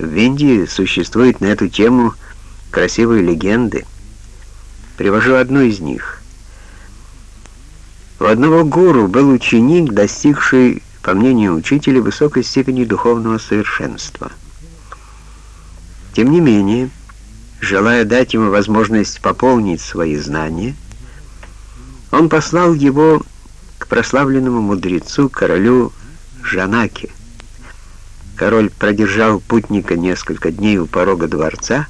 В Индии существуют на эту тему красивые легенды. Привожу одну из них. У одного гуру был ученик, достигший, по мнению учителя, высокой степени духовного совершенства. Тем не менее, желая дать ему возможность пополнить свои знания, он послал его к прославленному мудрецу королю Жанаке. Король продержал путника несколько дней у порога дворца,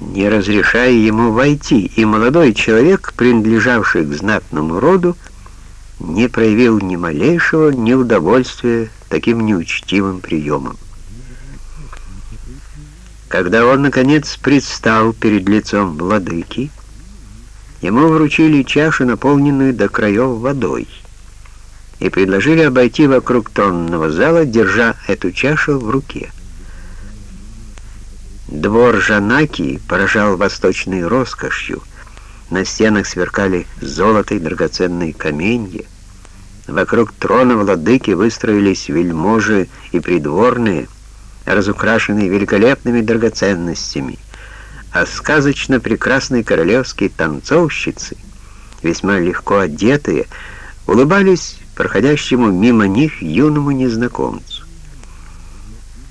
не разрешая ему войти, и молодой человек, принадлежавший к знатному роду, не проявил ни малейшего неудовольствия таким неучтивым приемом. Когда он, наконец, предстал перед лицом владыки, ему вручили чашу, наполненную до краев водой, и предложили обойти вокруг тронного зала, держа эту чашу в руке. Двор Жанаки поражал восточной роскошью. На стенах сверкали золото и драгоценные каменья. Вокруг трона владыки выстроились вельможи и придворные, разукрашенные великолепными драгоценностями, а сказочно прекрасные королевские танцовщицы, весьма легко одетые, улыбались проходящему мимо них юному незнакомцу.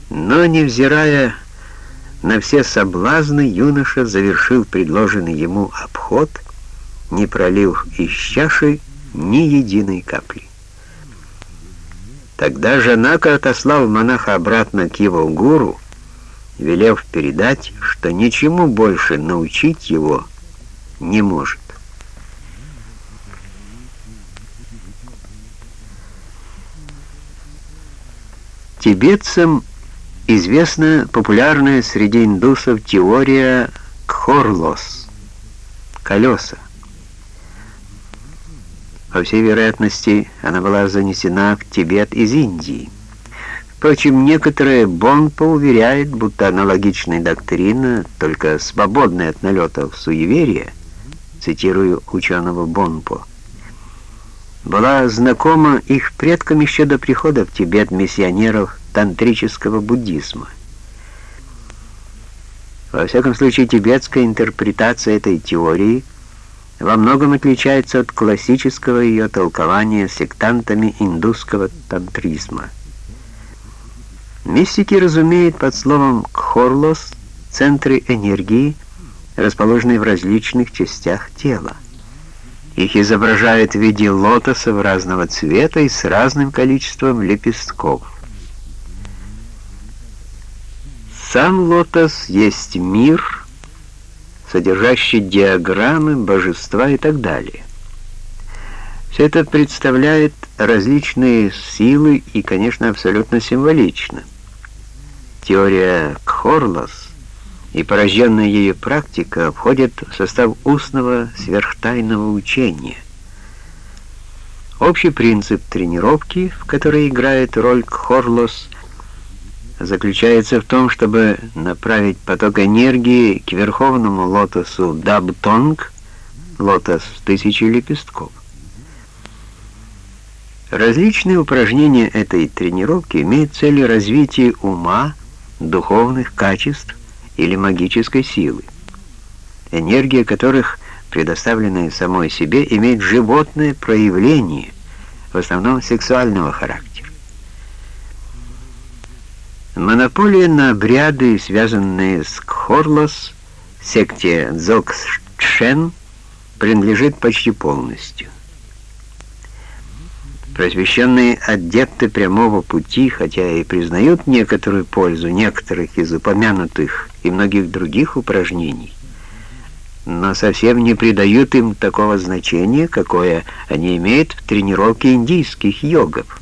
Но, невзирая на все соблазны юноша завершил предложенный ему обход, не пролив из чаши ни единой капли. Тогда Жанака отослал монаха обратно к его гуру, велев передать, что ничему больше научить его не может. Тибетцам Известна популярная среди индусов теория Кхорлос — колеса. По всей вероятности, она была занесена в Тибет из Индии. Впрочем, некоторые Бонпо уверяют, будто аналогичная доктрина, только свободная от налетов суеверия, цитирую ученого Бонпо, была знакома их предкам еще до прихода в Тибет миссионеров тантрического буддизма. Во всяком случае, тибетская интерпретация этой теории во многом отличается от классического ее толкования сектантами индусского тантризма. Мистики разумеют под словом «кхорлос» центры энергии, расположенные в различных частях тела. Их изображают в виде лотосов разного цвета и с разным количеством лепестков. Сам лотос есть мир, содержащий диаграммы, божества и так далее. Все это представляет различные силы и, конечно, абсолютно символично. Теория Кхорлос и порожденная ею практика входят в состав устного сверхтайного учения. Общий принцип тренировки, в которой играет роль Кхорлос – заключается в том, чтобы направить поток энергии к верховному лотосу Дабтонг, лотос тысячи лепестков. Различные упражнения этой тренировки имеют целью развития ума, духовных качеств или магической силы, энергия которых, предоставленная самой себе, имеет животное проявление, в основном сексуального характера. Монополия на обряды, связанные с Кхорлос, секте Дзогчен, принадлежит почти полностью. Просвещенные адепты прямого пути, хотя и признают некоторую пользу некоторых из упомянутых и многих других упражнений, но совсем не придают им такого значения, какое они имеют в тренировке индийских йогов.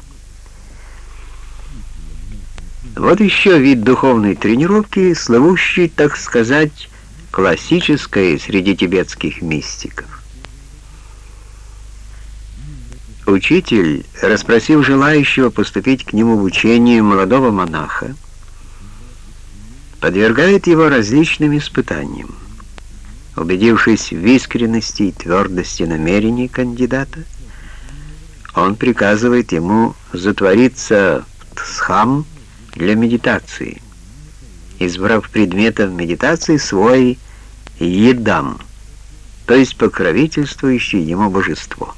Вот еще вид духовной тренировки, славущий, так сказать, классической среди тибетских мистиков. Учитель, расспросив желающего поступить к нему в учение молодого монаха, подвергает его различным испытаниям. Убедившись в искренности и твердости намерений кандидата, он приказывает ему затвориться в тсхам, для медитации избрав предметом медитации свой едам, то есть покровительствующее ему божество.